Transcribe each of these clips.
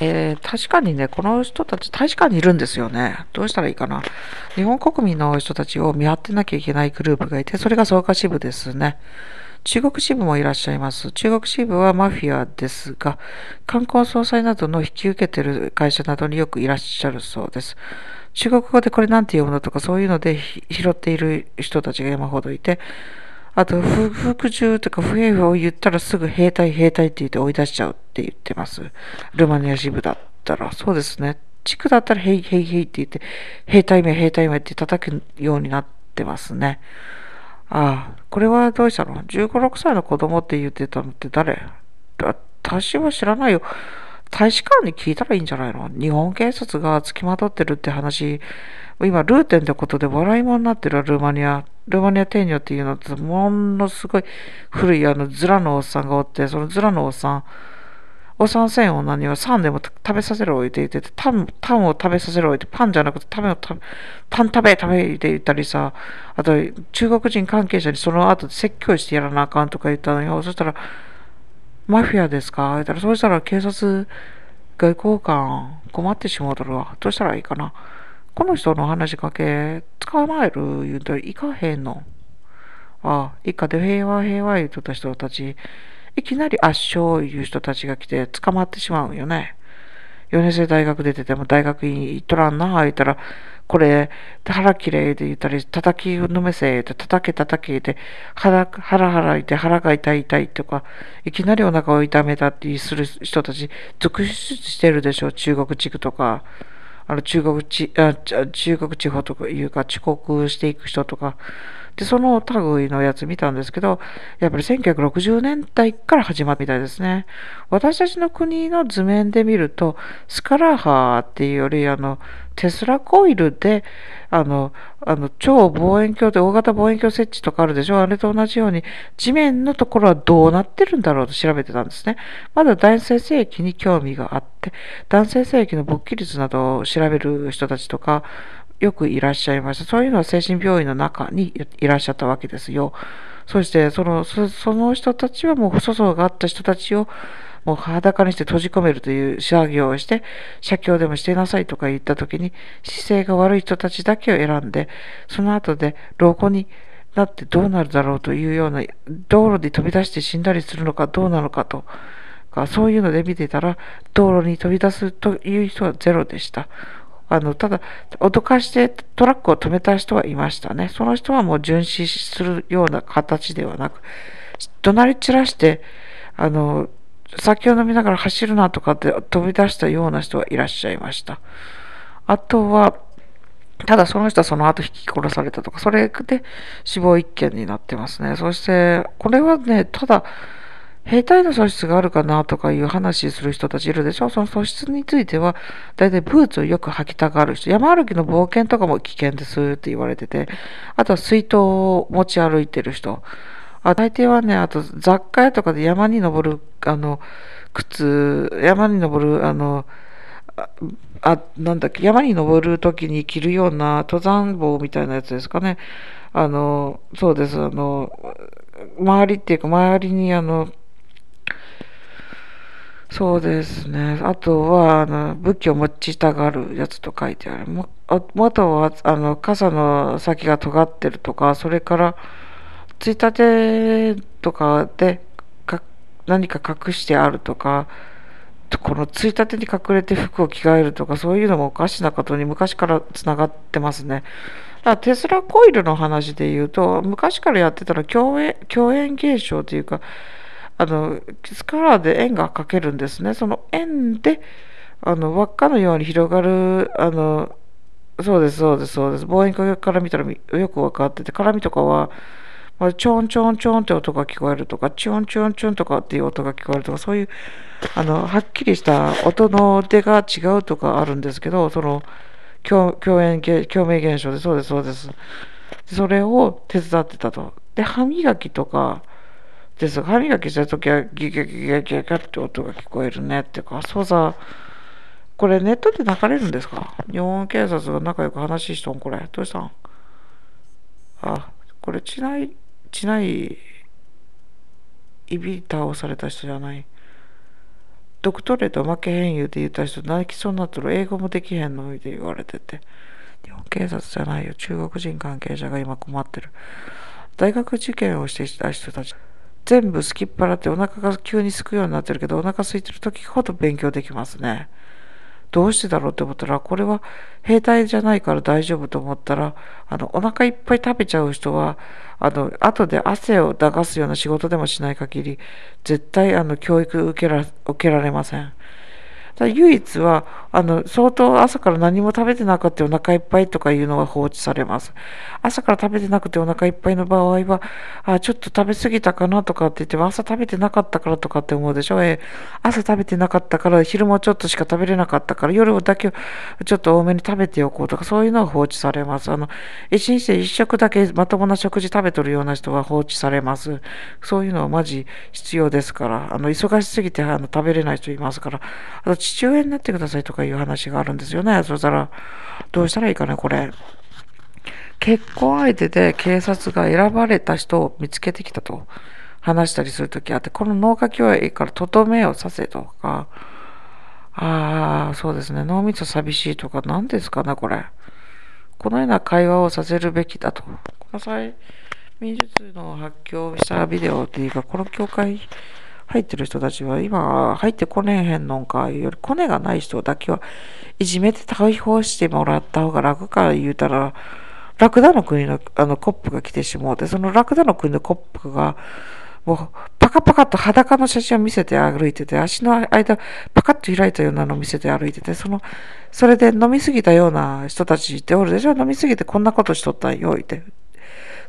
えー、確かにね、この人たち、確かにいるんですよね。どうしたらいいかな。日本国民の人たちを見張ってなきゃいけないグループがいて、それが草加支部ですね。中国支部もいらっしゃいます。中国支部はマフィアですが、観光総裁などの引き受けてる会社などによくいらっしゃるそうです。中国語でこれなんて読むのとかそういうので拾っている人たちが山ほどいて、あと、服従とか不平不を言ったらすぐ兵隊兵隊って言って追い出しちゃうって言ってます。ルマニア支部だったら。そうですね。地区だったらヘイヘイヘイって言って、兵隊名兵隊名って叩くようになってますね。ああ、これはどうしたの ?15、6歳の子供って言ってたのって誰？私は知らないよ。大使館に聞いたらいいんじゃないの？日本警察が付きまとってるって話、今、ルーテンってことで笑い物になってるルーマニア、ルーマニアテニョっていうのって、ものすごい古いあのズラのおっさんがおって、そのズラのおっさん、お産せん女にはサンでも食べさせろ置いて言って、タン、タンを食べさせろ置いて、パンじゃなくて、食べを食べ、パン食べ、食べって言ったりさ、あと、中国人関係者にその後説教してやらなあかんとか言ったのよ。そしたら、マフィアですか？言ったら、そうしたら警察外交官困ってしまうだろうわ。どうしたらいいかな？この人の話しかけ、捕まえる言うといかへんの。ああ、一家で平和平和言うとった人たち、いきなり圧勝いう人たちが来て捕まってしまうんよね。4年生大学出てても大学院行っとらんな、言ったら、これ、腹きれいで言ったり、叩きのめせって、叩け叩けで、腹、腹腹いて、腹が痛い痛いとか、いきなりお腹を痛めたってする人たち、続出してるでしょ、中国地区とか。あの中国地あ中国地方とかいうか遅刻していく人とかでその類のやつ見たんですけどやっぱり1960年代から始まったみたいですね私たちの国の図面で見るとスカラハーっていうよりあのテスラコイルであの、あの、超望遠鏡で大型望遠鏡設置とかあるでしょあれと同じように、地面のところはどうなってるんだろうと調べてたんですね。まだ男性性器に興味があって、男性性器の勃起率などを調べる人たちとか、よくいらっしゃいました。そういうのは精神病院の中にいらっしゃったわけですよ。そして、その、その人たちはもう粗相があった人たちを、もう裸にして閉じ込めるという作業をして、写経でもしてなさいとか言った時に、姿勢が悪い人たちだけを選んで、その後で老後になってどうなるだろうというような、道路で飛び出して死んだりするのかどうなのかとか、そういうので見てたら、道路に飛び出すという人はゼロでした。あの、ただ、脅かしてトラックを止めた人はいましたね。その人はもう巡視するような形ではなく、怒鳴り散らして、あの、酒を飲みながら走るなとかって飛び出したような人はいらっしゃいました。あとは、ただその人はその後引き殺されたとか、それで死亡一件になってますね。そして、これはね、ただ、兵隊の素質があるかなとかいう話する人たちいるでしょ？その素質については、大体ブーツをよく履きたがる人、山歩きの冒険とかも危険ですって言われてて、あとは水筒を持ち歩いてる人、あ大抵はね、あと雑貨屋とかで山に登る、あの、靴、山に登る、あの、あ、なんだっけ、山に登るときに着るような登山帽みたいなやつですかね。あの、そうです、あの、周りっていうか、周りにあの、そうですね。あとは、あの、武器を持ちたがるやつと書いてある。もあとは、あの、傘の先が尖ってるとか、それから、ついたてとかでか何か隠してあるとか、このついたてに隠れて服を着替えるとか、そういうのもおかしなことに昔からつながってますね。だからテスラコイルの話で言うと、昔からやってたら共演共演現象というか、あの、スカラーで円が描けるんですね。その円で、あの、輪っかのように広がる、あの、そうです、そうです、そうです。望遠鏡から見たらよく分かってて、絡みとかは、まあ、ちょんちょんちょんって音が聞こえるとか、チュンチュンチュンとかっていう音が聞こえるとか、そういう、あの、はっきりした音の出が違うとかあるんですけど、その、共共演、共鳴現象で、そうです、そうです。それを手伝ってたと。で、歯磨きとかです。歯磨きした時はギギギギギギって音が聞こえるねってか、そうさ、これネットで流れるんですか？日本警察が仲良く話しとんこれ。どうしたん？あ、これ、ちない、ちない、いび倒された人じゃない？ドクトレート負けへん言うて言った人泣きそうになってる英語もできへんのって言われてて日本警察じゃないよ中国人関係者が今困ってる大学受験をしていた人たち全部すきっ払ってお腹が急にすくようになってるけどお腹空いてる時ほど勉強できますねどうしてだろうって思ったらこれは兵隊じゃないから大丈夫と思ったらあのお腹いっぱい食べちゃう人はあの後で汗を流すような仕事でもしない限り絶対あの教育受けら受けられません。だ唯一はあの相当朝から何も食べてなくてお腹いっぱいとかいうのは放置されます。朝から食べてなくてお腹いっぱいの場合は、あちょっと食べ過ぎたかなとかって言っても朝食べてなかったからとかって思うでしょ？えー、朝食べてなかったから昼もちょっとしか食べれなかったから夜だけちょっと多めに食べておこうとかそういうのは放置されます。あの一日で一食だけまともな食事食べとるような人は放置されます。そういうのはマジ必要ですから、あの忙しすぎてあの食べれない人いますから、あと父親になってくださいとかいう話があるんですよね。そしたら、どうしたらいいかね、これ。結婚相手で警察が選ばれた人を見つけてきたと話したりするときあって、この農家協会からとどめをさせとか、ああ、そうですね、脳みそ寂しいとか、何ですかね、これ。このような会話をさせるべきだと。この際、民術の発狂したビデオっていうか、この教会、入ってる人たちは今入ってこねえへんのんかよりコネがない人だけはいじめて対応してもらった方が楽か言うたらラクダの国のあのコップが来てしもうてそのラクダの国のコップがもうパカパカと裸の写真を見せて歩いてて足の間パカッと開いたようなのを見せて歩いててそのそれで飲みすぎたような人たちっておるでしょ？飲みすぎてこんなことしとったんよいて。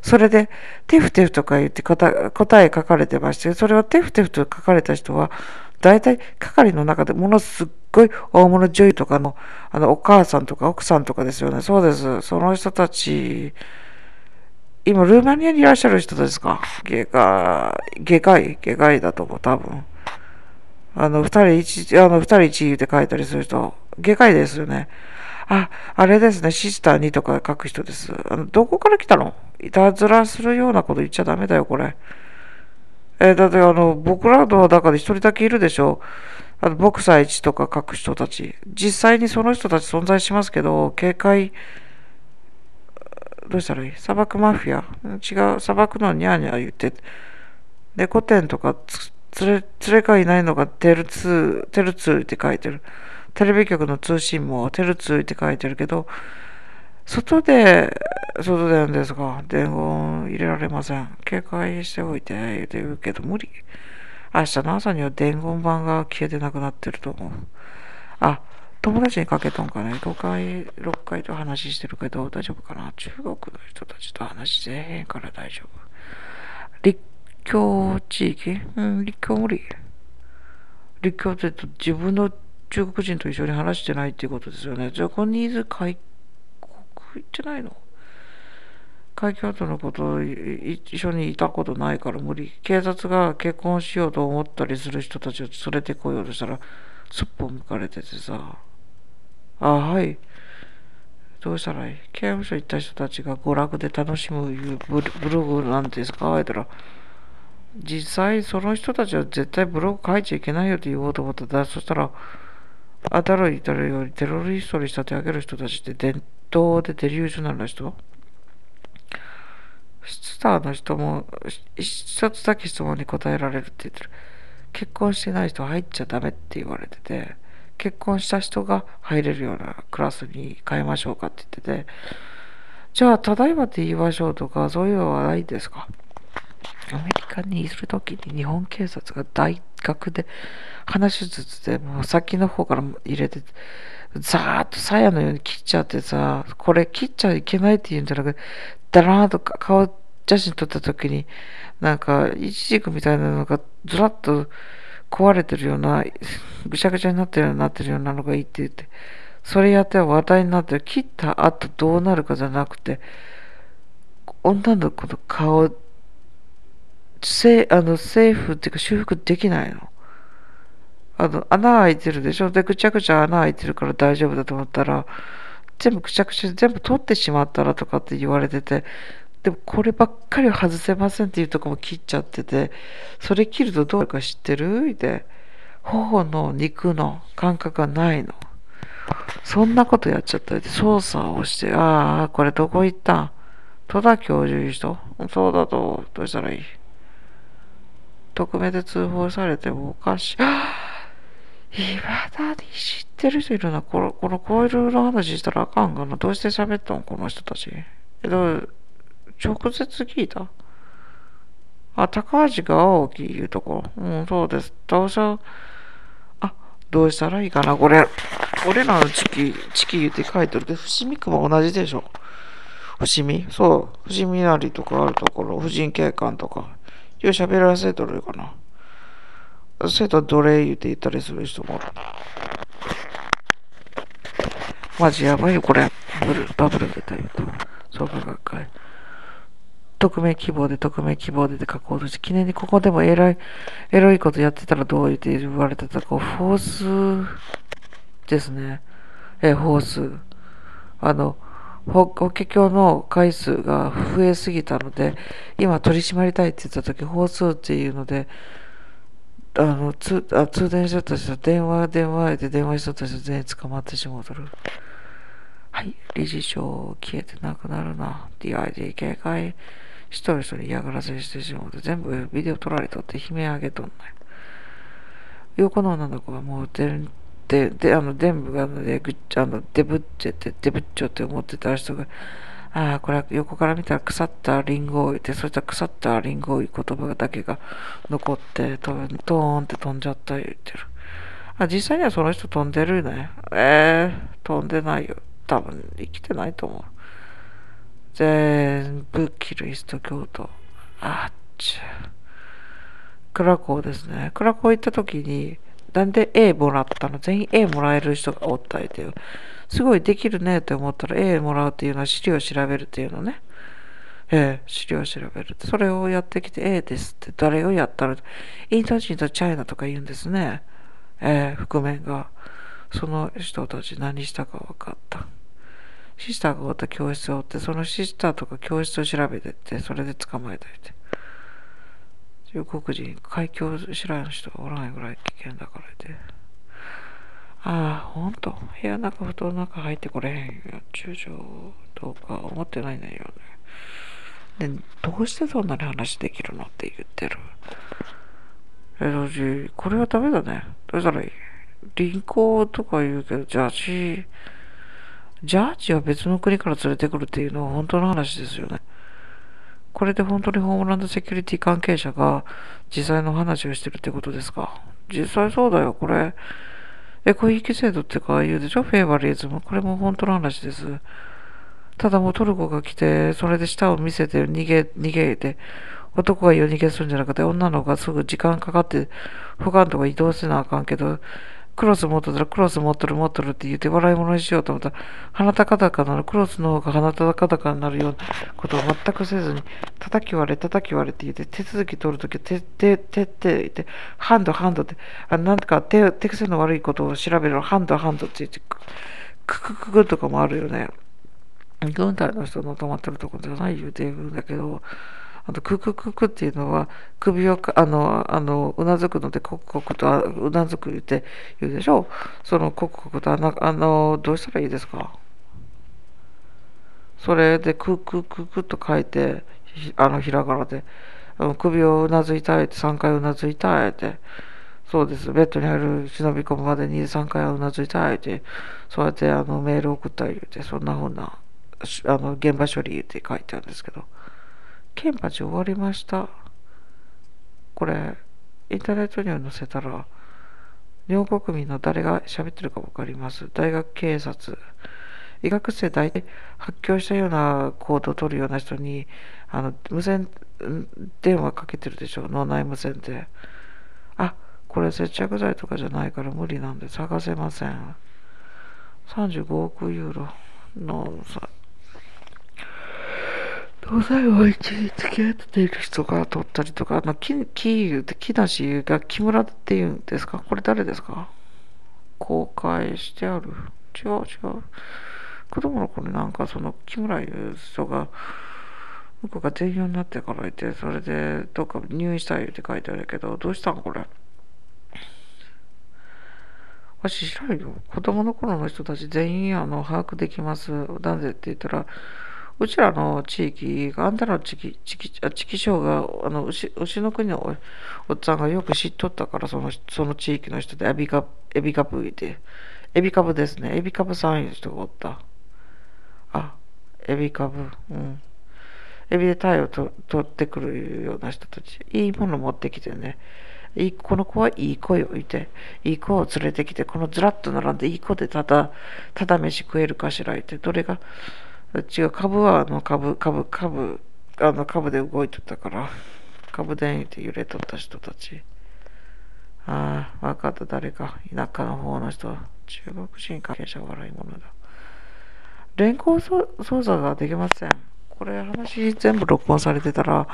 それで、テフテフとか言って答え書かれてまして、それはテフテフと書かれた人は、大体係の中でものすっごい大物女優とかの、あの、お母さんとか奥さんとかですよね。そうです。その人たち、今、ルーマニアにいらっしゃる人ですか？外科、外科医外科医だと思う、多分。あの、二人一、あの、二人一言って書いたりする人、外科医ですよね。あ、あれですね、シスターにとか書く人です。あの、どこから来たの？いたずらするようなこと言っちゃダメだよ、これ。えー、だってあの、僕らの中で一人だけいるでしょ。あの、ボクサー1とか書く人たち。実際にその人たち存在しますけど、警戒、どうしたらいい？砂漠マフィア？違う、砂漠のニャーニャー言って、猫店とか連れ、連れがいないのがテルツー、テルツーって書いてる。テレビ局の通信もテルツーって書いてるけど、外で、外でんですが、伝言入れられません。警戒しておいて、言うて言うけど無理。明日の朝には伝言板が消えてなくなってると思う。あ、友達にかけとんかね。5回、6回と話してるけど大丈夫かな？中国の人たちと話してへんから大丈夫。立教地域？うん、立教無理。立教って自分の中国人と一緒に話してないっていうことですよね。ジャパニーズ開国行ってないの？海峡とのこと一緒にいたことないから無理。警察が結婚しようと思ったりする人たちを連れてこようとしたら、すっぽ向かれててさ。あ、はい。どうしたらいい？刑務所行った人たちが娯楽で楽しむブログなんですか？あえたら。実際その人たちは絶対ブログ書いちゃいけないよって言おうと思ったら、そしたら、あたるいたるよりテロリストに仕立て上げる人たちって伝統でデリュージョナルな人？スターの人も一つだけ質問に答えられるって言ってる。結婚してない人入っちゃダメって言われてて、結婚した人が入れるようなクラスに変えましょうかって言ってて、じゃあ、ただいまって言いましょうとか、そういうのはないですか？アメリカにいる時に日本警察が大学で話しつつでもう先の方から入れてザーッと鞘のように切っちゃってさこれ切っちゃいけないって言うんじゃなくてだらーんと顔写真撮った時になんかイチジクみたいなのがずらっと壊れてるようなぐちゃぐちゃになってるようになってるようなのがいいって言ってそれやって話題になって切った後どうなるかじゃなくて女の子の顔せあの政府っていうか修復できないの。あの、穴開いてるでしょ？で、ぐちゃぐちゃ穴開いてるから大丈夫だと思ったら、全部ぐちゃぐちゃ全部取ってしまったらとかって言われてて、でもこればっかりは外せませんっていうとこも切っちゃってて、それ切るとどうか知ってる？って。頬の肉の感覚がないの。そんなことやっちゃったり操作をして、ああ、これどこ行ったん？戸田教授いう人そうだと、どうしたらいい？匿名で通報されてもおかしい。いまだに知ってる人いるな。この、この、こういうの話したらあかんかな。どうして喋ったん？この人たち。えど、直接聞いた？あ、高橋が青木いうとこ。うん、そうです。どうしよう。あ、どうしたらいいかな、これ。俺らのチキ、チキ言って書いてるで、伏見区も同じでしょ。伏見？そう。伏見なりとかあるところ、婦人警官とか。よう喋らせとるかな？生徒どれ言って言ったりする人もおる。マジやばいよ、これ。バブル、バブル出たよと。創価学会。匿名希望で匿名希望でで書こうとして、記念にここでもエロい、エロいことやってたらどう言って言われてたこう、フォースですね。え、フォース。あの、法華経の回数が増えすぎたので、今取り締まりたいって言った時、法数っていうので、あの、通あ通電したとした電話、電話で電話したとした全員捕まってしまうとる。はい、理事長消えてなくなるな。DID 警戒。一人一人嫌がらせしてしまうと全部ビデオ撮られとって悲鳴上げとんない。横の女の子はもう全で、で、あの、全部があの、で、ぐっちゃ、あの、デブッチェって、デブッチョって思ってた人が、ああ、これは横から見たら腐ったリンゴを置いて、そしたら腐ったリンゴを言葉だけが残って、トーンって飛んじゃった言ってる。あ、実際にはその人飛んでるね。えー、飛んでないよ。多分生きてないと思う。全部キリスト教徒。あっちゃ。クラコですね。クラコ行った時に、なんで A もらったの全員 A もらえる人がおったりてすごいできるねって思ったら A もらうっていうのは資料を調べるっていうのね。ええ、資料を調べる。それをやってきて A ですって誰をやったら、インド人とチャイナとか言うんですね。ええ、覆面が。その人たち何したか分かった。シスターがおった教室をおって、そのシスターとか教室を調べてって、それで捕まえたりて。中国人、海峡知らん人がおらんぐらい危険だからで。ああ、ほんと、部屋の中、布団の中入ってこれへんよ。中将とか思ってないねんよね。で、どうしてそんなに話できるのって言ってる。え、どうじ、これはダメだね。どうしたらいい？輪行とか言うけど、ジャージ、ジャージは別の国から連れてくるっていうのは本当の話ですよね。これで本当にホームランドセキュリティ関係者が実際の話をしてるってことですか？実際そうだよ、これ。エコ引き制度ってか言うでしょ？フェーバリズム。これも本当の話です。ただもうトルコが来て、それで舌を見せて逃げ、逃げて、男が夜逃げするんじゃなくて、女の子がすぐ時間かかって、他のとこ移動せなあかんけど、クロス持っとったらクロス持っとる持っとるって言って笑い物にしようと思ったら、鼻高々なる、クロスの方が鼻高々になるようなことを全くせずに、叩き割れ、叩き割れって言って、手続き取るとき、手、手、手って言って、ハンド、ハンドって、あなんか手、手癖の悪いことを調べるハンド、ハンドって言って、ククククとかもあるよね。軍隊の人の泊まってるとこじゃない言うて言うんだけど、あと、ククククっていうのは、首をあの、あの、うなずくので、コクコクとうなずくって言うでしょ？う。そのコクコクとあの、あの、どうしたらいいですか？それで、ククククと書いて、あの、ひらがなで、首をうなずいたいって、3回うなずいたいって、そうです。ベッドに入る、忍び込むまでに3回はうなずいたいって、そうやってあのメール送ったり言うて、そんなふうな、あの、現場処理って書いてあるんですけど。ケンパチ終わりました。これ、インターネットに載せたら、日本国民の誰が喋ってるか分かります。大学警察。医学生大体発狂したような行動を取るような人に、あの、無線電話かけてるでしょ。脳内無線で。あ、これ接着剤とかじゃないから無理なんで探せません。35億ユーロの、東西は一時付き合っている人が取ったりとか、あの木木言うて木梨が木村っていうんですか？これ誰ですか？公開してある違う違う。子供の頃なんかその木村いう人が、向こうが全員になってからいて、それでどっか入院したいって書いてあるけど、どうしたんこれ？私知らんよ。子供の頃の人たち全員あの把握できます。なんでって言ったら、うちらの地域、あんたらの地域、地域、あ地域省が、あの、牛牛の国のおっちゃんがよく知っとったから、その、その地域の人で、エビカブ、エビカブいて、エビカブですね。エビカブさんいう人がおった。あ、エビカブ、うん。エビでタイをと取ってくるような人たち、いいもの持ってきてね。いこの子はいい子よ、いて、いい子を連れてきて、このずらっと並んでいい子でただ、ただ飯食えるかしらいて、どれが、違う、株はあの株、株、株、あの株で動いとったから、株でって揺れとった人たち。ああ、分かった、誰か。田舎の方の人。中国人関係者悪いものだ。連行操作ができません。これ話全部録音されてたら、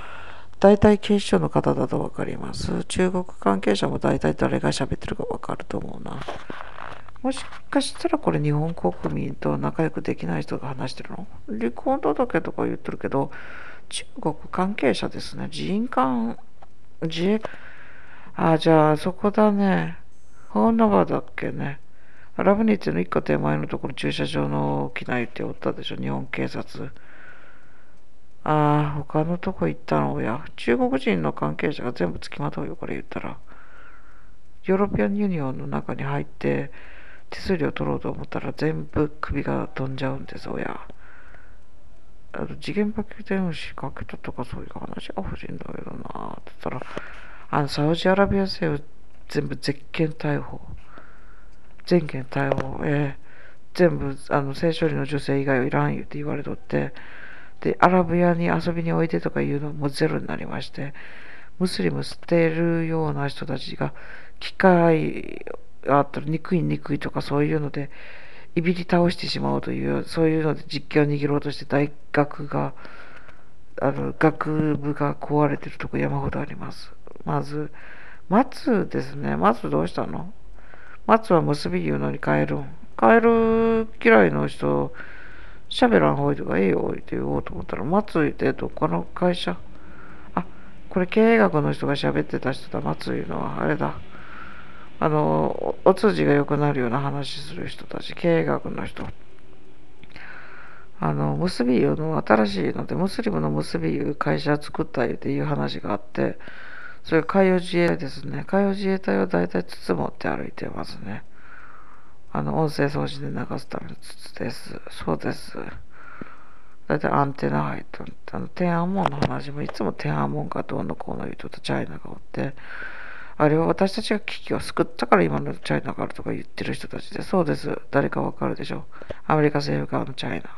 大体警視庁の方だと分かります。中国関係者も大体誰が喋ってるか分かると思うな。もしかしたらこれ日本国民と仲良くできない人が話してるの？離婚届とか言ってるけど、中国関係者ですね。自衛官、自衛、あ、じゃあそこだね。本場だっけね。ラブニッツの一個手前のところ駐車場の機内っておったでしょ、日本警察。ああ、他のとこ行ったの？や。中国人の関係者が全部付きまとうよ、これ言ったら。ヨーロピアンユニオンの中に入って手数料取ろうと思ったら全部首が飛んじゃうんです、親。あの次元爆弾仕掛けたとかそういう話が欲しいんだけどなって言ったら、あの、サウジアラビア政府全部絶権逮捕。全権逮捕。えー、全部、あの、性処理の女性以外はいらん言って言われとって、で、アラブ屋に遊びにおいでとかいうのもゼロになりまして、ムスリム捨てるような人たちが、機械があったら憎い憎いとかそういうので、いびり倒してしまうという、そういうので実況を握ろうとして大学が、あの、学部が壊れてるとこ山ほどあります。まず、松ですね。松どうしたの？松は結び言うのに帰るん。帰る嫌いの人、喋らんほうとかええよって言おうと思ったら、松井ってどこの会社あ、これ経営学の人が喋ってた人だ、松井のはあれだ。あの、お通じが良くなるような話する人たち、経営学の人。あの、結び湯の新しいので、ムスリムの結び湯会社作ったっていう話があって、それ海洋自衛隊ですね。海洋自衛隊は大体筒持って歩いてますね。あの、音声送信で流すための筒です。そうです。だいたいアンテナ入っとあの、天安門の話もいつも天安門かどうのこうの言うとチャイナがおって、あれは私たちが危機を救ったから今のチャイナがあるとか言ってる人たちで、そうです。誰かわかるでしょ。アメリカ政府側のチャイナ。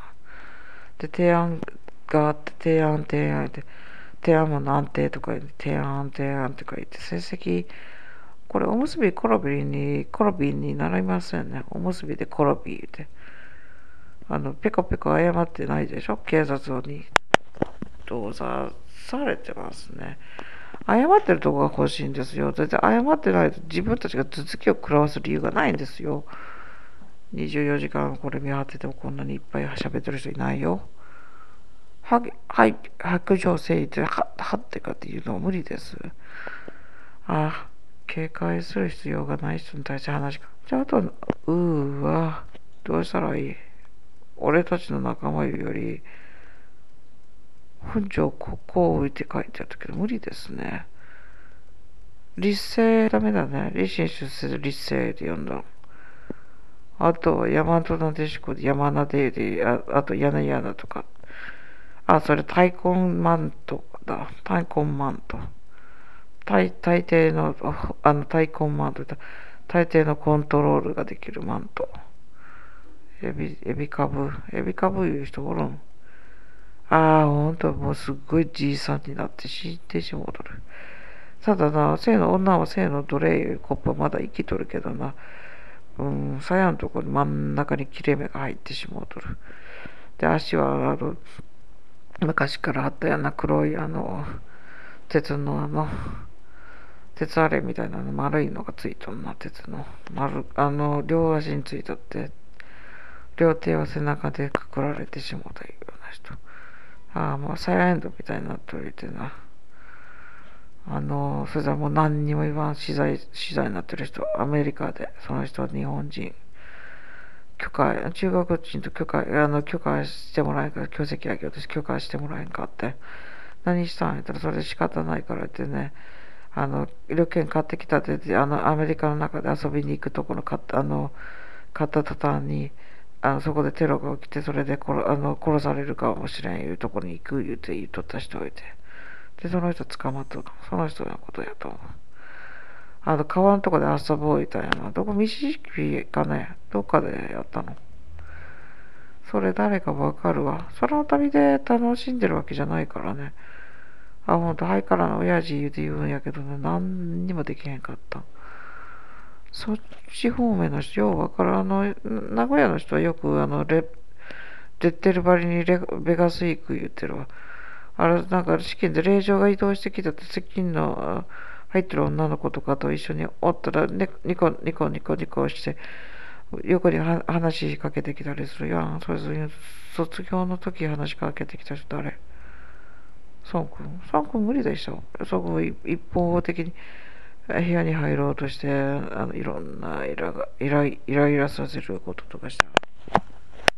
で、提案があって、提案、提案って、提案門の安定とか言って、提案、提案とか言って、成績、これおむすびコロビに、コロビンになりませんね。おむすびでコロビーって。あの、ペコペコ謝ってないでしょ？警察に。動作されてますね。謝ってるとこが欲しいんですよ。全然謝ってないと自分たちが頭突きを食らわす理由がないんですよ。24時間これ見張っててもこんなにいっぱい喋ってる人いないよ。は、はい、白状せいって、は、はってかっていうのは無理です。あ。警戒する必要がない人に対して話が。じゃあ、あとは、うーわ、どうしたらいい？俺たちの仲間より、本庄ここを置いて書いてあったけど、無理ですね。立政ダメだね。立身出世で立政で読んだあとは山本なでしこで山名でで、ああと柳柳とか。あ、それ太鼓マントだ。太鼓マント。大大抵の、あの、太鼓マント大抵のコントロールができるマント。エビ、エビ株、エビ株いう人おるん。ああ、ほんと、もうすっごいじいさんになって死んでしもうとる。ただな、性の女は性の奴隷コップまだ生きとるけどな、うん、鞘のとこに真ん中に切れ目が入ってしもうとる。で、足は、あの、昔からあったような黒い、あの、鉄のあの、鉄あれみたいなの丸いのがついとんな、鉄の。丸、あの、両足についとって、両手は背中でくくられてしもうたいうような人。ああ、もうサイエンドみたいになっといてな。あの、それじゃもう何にも言わん資材、資材になってる人、アメリカで、その人は日本人。許可、中国人と許可、あの、許可してもらえんから、教籍やけど私許可してもらえんかって。何したんやったら、それ仕方ないからってね、あの、旅券買ってきたって、あの、アメリカの中で遊びに行くところ買った、あの、買った途端に、あのそこでテロが起きて、それで殺あの殺されるかもしれんいうところに行く言うて言っとった人がいて。で、その人捕まっとる。その人のことやと思う。あの、川のとこで遊ぼういたんやな。どこ、ミシシッピかね、どっかでやったの。それ誰かわかるわ。その旅で楽しんでるわけじゃないからね。あ、ほんと、ハイからの親父言うて言うんやけどね、何にもできへんかった。そっち方面の人、ようわからん。あの、名古屋の人はよく、あの、レ、出てるばりにレベガス行く言ってるわ。あれ、なんか試験で令状が移動してきたって、接近の入ってる女の子とかと一緒におったら、ね、ニコニコニコニコして、横に話しかけてきたりするやん。それぞれ卒業の時話しかけてきた人誰？孫君孫君無理でしょ。そこ一方的に部屋に入ろうとして、あのいろんなイラがイライライラさせることとかした。